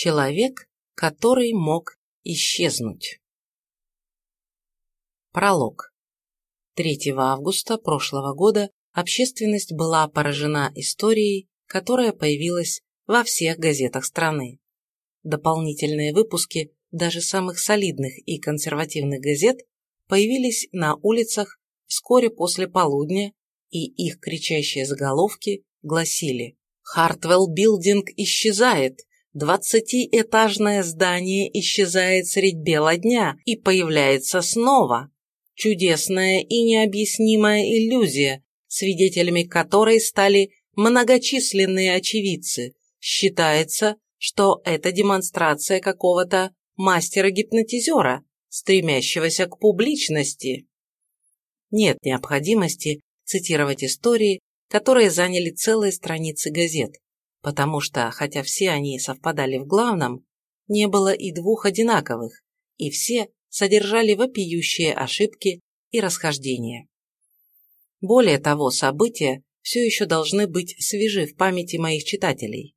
Человек, который мог исчезнуть. Пролог. 3 августа прошлого года общественность была поражена историей, которая появилась во всех газетах страны. Дополнительные выпуски даже самых солидных и консервативных газет появились на улицах вскоре после полудня, и их кричащие заголовки гласили «Хартвелл Билдинг исчезает! Двадцатиэтажное здание исчезает средь бела дня и появляется снова! Чудесная и необъяснимая иллюзия, свидетелями которой стали многочисленные очевидцы. Считается, что это демонстрация какого-то мастера-гипнотизера, стремящегося к публичности. Нет необходимости цитировать истории, которые заняли целые страницы газет, потому что, хотя все они совпадали в главном, не было и двух одинаковых, и все содержали вопиющие ошибки и расхождения. Более того, события все еще должны быть свежи в памяти моих читателей.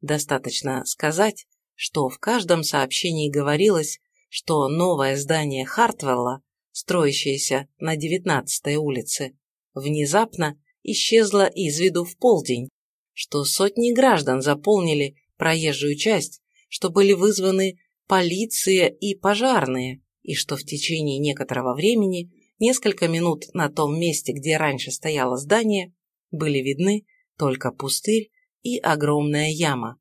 Достаточно сказать, что в каждом сообщении говорилось, что новое здание Хартвелла, строящееся на 19-й улице, внезапно исчезло из виду в полдень, что сотни граждан заполнили проезжую часть, что были вызваны полиция и пожарные, и что в течение некоторого времени, несколько минут на том месте, где раньше стояло здание, были видны только пустырь и огромная яма.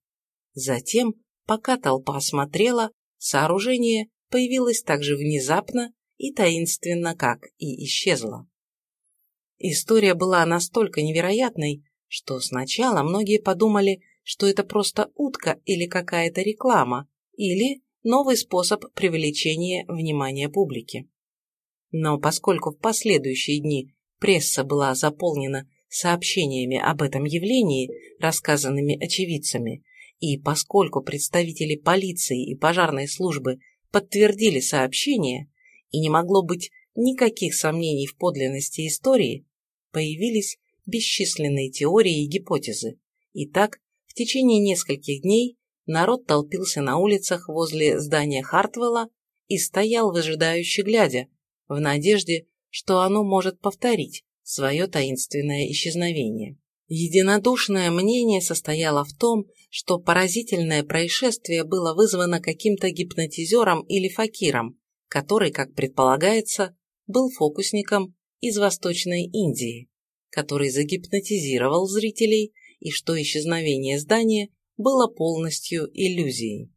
Затем, пока толпа смотрела, сооружение появилось так же внезапно и таинственно, как и исчезло. История была настолько невероятной, что сначала многие подумали, что это просто утка или какая-то реклама, или новый способ привлечения внимания публики. Но поскольку в последующие дни пресса была заполнена сообщениями об этом явлении, рассказанными очевидцами, и поскольку представители полиции и пожарной службы подтвердили сообщение, и не могло быть никаких сомнений в подлинности истории, появились бесчисленные теории и гипотезы. И так, в течение нескольких дней народ толпился на улицах возле здания Хартвелла и стоял выжидающе глядя, в надежде, что оно может повторить свое таинственное исчезновение. Единодушное мнение состояло в том, что поразительное происшествие было вызвано каким-то гипнотизером или факиром, который, как предполагается, был фокусником из Восточной Индии, который загипнотизировал зрителей и что исчезновение здания было полностью иллюзией.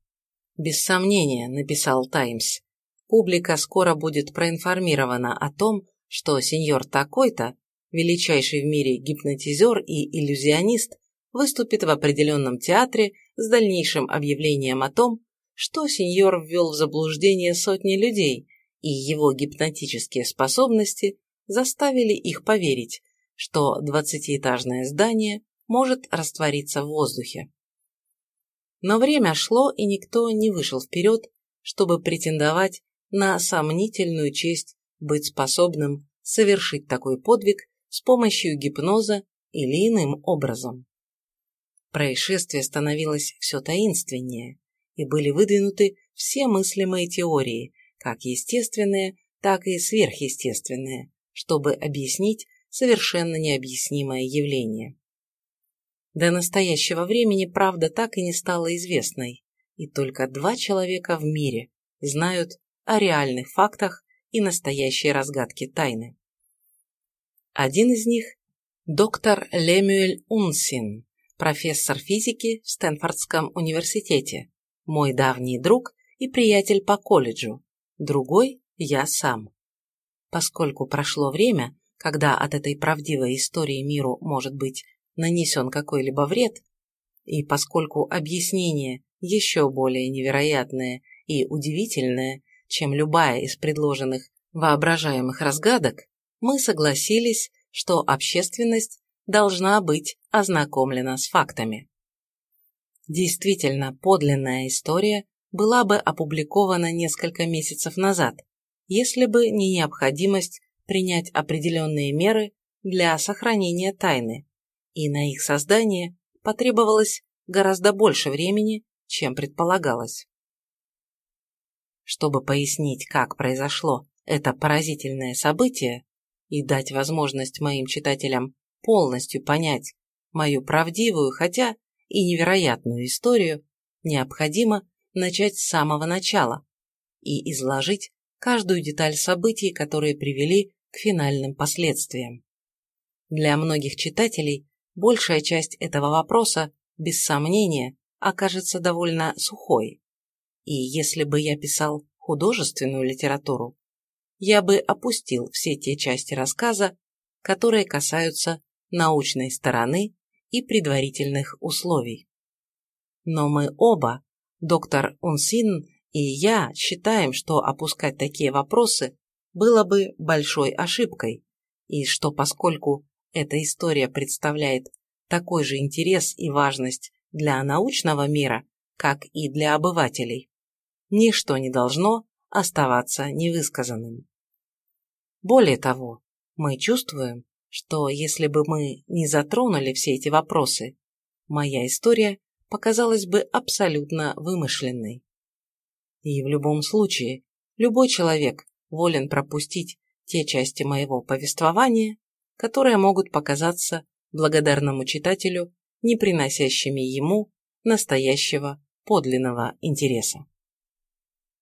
«Без сомнения», — написал «Таймс», публика скоро будет проинформирована о том, что сеньор такой-то, величайший в мире гипнотизер и иллюзионист, выступит в определенном театре с дальнейшим объявлением о том, что сеньор ввел в заблуждение сотни людей, и его гипнотические способности заставили их поверить, что двадцатиэтажное здание может раствориться в воздухе. Но время шло, и никто не вышел вперед, чтобы претендовать на сомнительную честь быть способным совершить такой подвиг с помощью гипноза или иным образом. Происшествие становилось все таинственнее, и были выдвинуты все мыслимые теории, как естественные, так и сверхъестественные, чтобы объяснить совершенно необъяснимое явление. До настоящего времени правда так и не стала известной, и только два человека в мире знают о реальных фактах и настоящей разгадке тайны. Один из них – доктор Лемюэль Унсин, профессор физики в Стэнфордском университете, мой давний друг и приятель по колледжу, другой – я сам. Поскольку прошло время, когда от этой правдивой истории миру может быть нанесен какой-либо вред, и поскольку объяснение еще более невероятное и удивительное, чем любая из предложенных воображаемых разгадок, мы согласились, что общественность должна быть ознакомлена с фактами. Действительно, подлинная история была бы опубликована несколько месяцев назад, если бы не необходимость принять определенные меры для сохранения тайны, и на их создание потребовалось гораздо больше времени, чем предполагалось. Чтобы пояснить, как произошло это поразительное событие и дать возможность моим читателям полностью понять мою правдивую, хотя и невероятную историю, необходимо начать с самого начала и изложить каждую деталь событий, которые привели к финальным последствиям. Для многих читателей большая часть этого вопроса, без сомнения, окажется довольно сухой. И если бы я писал художественную литературу, я бы опустил все те части рассказа, которые касаются научной стороны и предварительных условий. Но мы оба, доктор Унсин и я, считаем, что опускать такие вопросы было бы большой ошибкой, и что поскольку эта история представляет такой же интерес и важность для научного мира, как и для обывателей, ничто не должно оставаться невысказанным. Более того, мы чувствуем, что если бы мы не затронули все эти вопросы, моя история показалась бы абсолютно вымышленной. И в любом случае, любой человек волен пропустить те части моего повествования, которые могут показаться благодарному читателю не приносящими ему настоящего подлинного интереса.